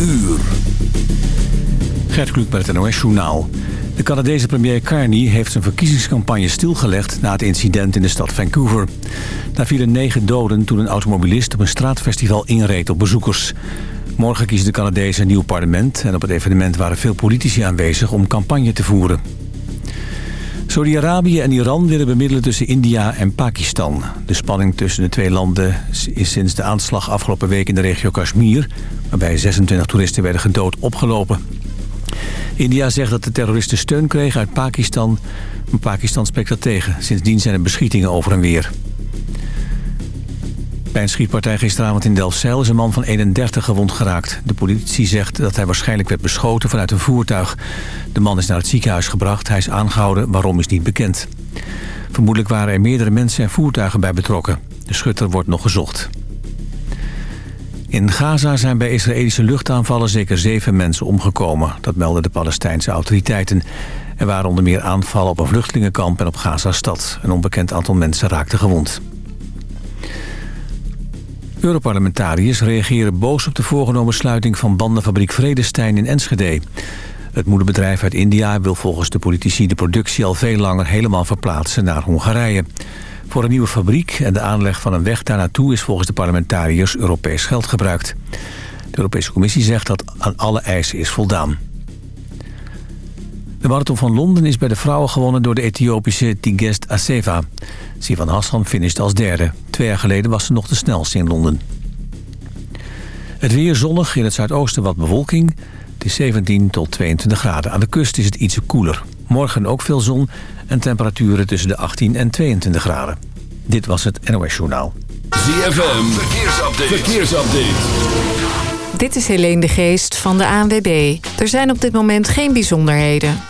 uur. Gert Kluk met het NOS-journaal. De Canadese premier Carney heeft zijn verkiezingscampagne stilgelegd... na het incident in de stad Vancouver. Daar vielen negen doden toen een automobilist op een straatfestival inreed op bezoekers. Morgen kiest de Canadezen een nieuw parlement... en op het evenement waren veel politici aanwezig om campagne te voeren. Saudi-Arabië en Iran willen bemiddelen tussen India en Pakistan. De spanning tussen de twee landen is sinds de aanslag afgelopen week in de regio Kashmir... waarbij 26 toeristen werden gedood opgelopen. India zegt dat de terroristen steun kregen uit Pakistan... maar Pakistan spreekt dat tegen. Sindsdien zijn er beschietingen over en weer. Bij een schietpartij gisteravond in Delfzijl is een man van 31 gewond geraakt. De politie zegt dat hij waarschijnlijk werd beschoten vanuit een voertuig. De man is naar het ziekenhuis gebracht. Hij is aangehouden, waarom is niet bekend. Vermoedelijk waren er meerdere mensen en voertuigen bij betrokken. De schutter wordt nog gezocht. In Gaza zijn bij Israëlische luchtaanvallen zeker zeven mensen omgekomen. Dat melden de Palestijnse autoriteiten. Er waren onder meer aanvallen op een vluchtelingenkamp en op Gaza-stad. Een onbekend aantal mensen raakte gewond. Europarlementariërs reageren boos op de voorgenomen sluiting van bandenfabriek Vredestein in Enschede. Het moederbedrijf uit India wil volgens de politici de productie al veel langer helemaal verplaatsen naar Hongarije. Voor een nieuwe fabriek en de aanleg van een weg daar naartoe is volgens de parlementariërs Europees geld gebruikt. De Europese Commissie zegt dat aan alle eisen is voldaan. De marathon van Londen is bij de vrouwen gewonnen door de Ethiopische Tigest Aseva. Sivan Hassan finisht als derde. Twee jaar geleden was ze nog de snelste in Londen. Het weer zonnig, in het zuidoosten wat bewolking. Het is 17 tot 22 graden. Aan de kust is het ietsje koeler. Morgen ook veel zon en temperaturen tussen de 18 en 22 graden. Dit was het NOS Journaal. ZFM, verkeersupdate. verkeersupdate. Dit is Helene de Geest van de ANWB. Er zijn op dit moment geen bijzonderheden.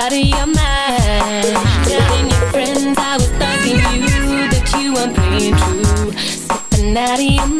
Out of your mind. Telling your friends I was thugging you, that you weren't playing true. Slipping out of your mind.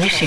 开始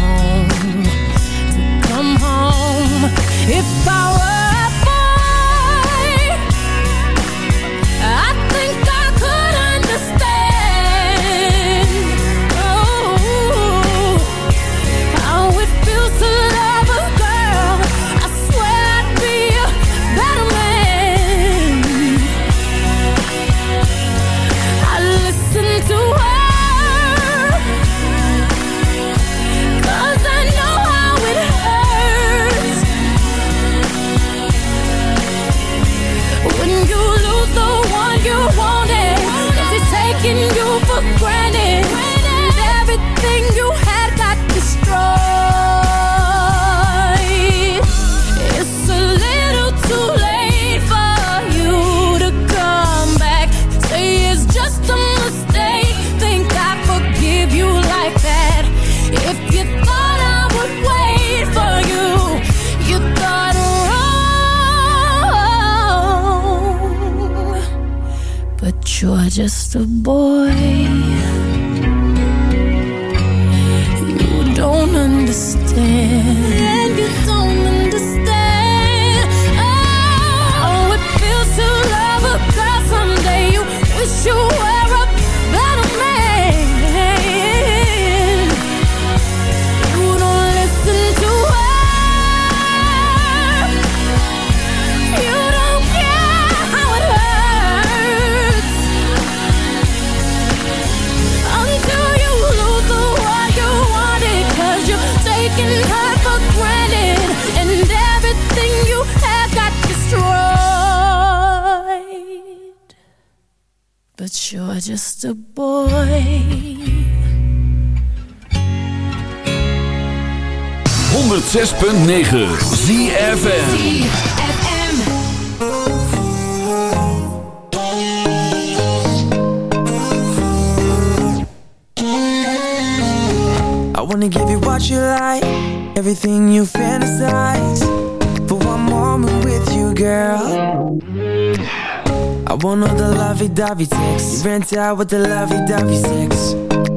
If I were just a boy. 106.9 ZFM. I wanna give you what you like, everything you fantasize. For one moment with you, girl. I want all the lovey-dovey sex. You rent out with the lovey-dovey sex.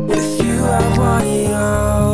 With you, I want it all.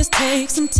just take some time.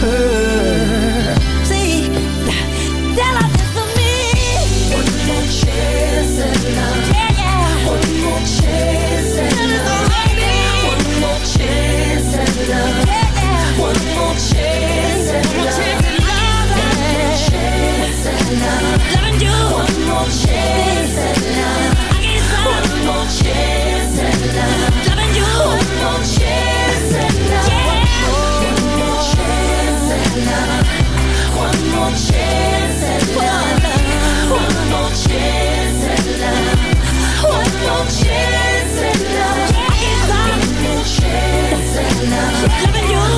hurt loving you.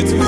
it's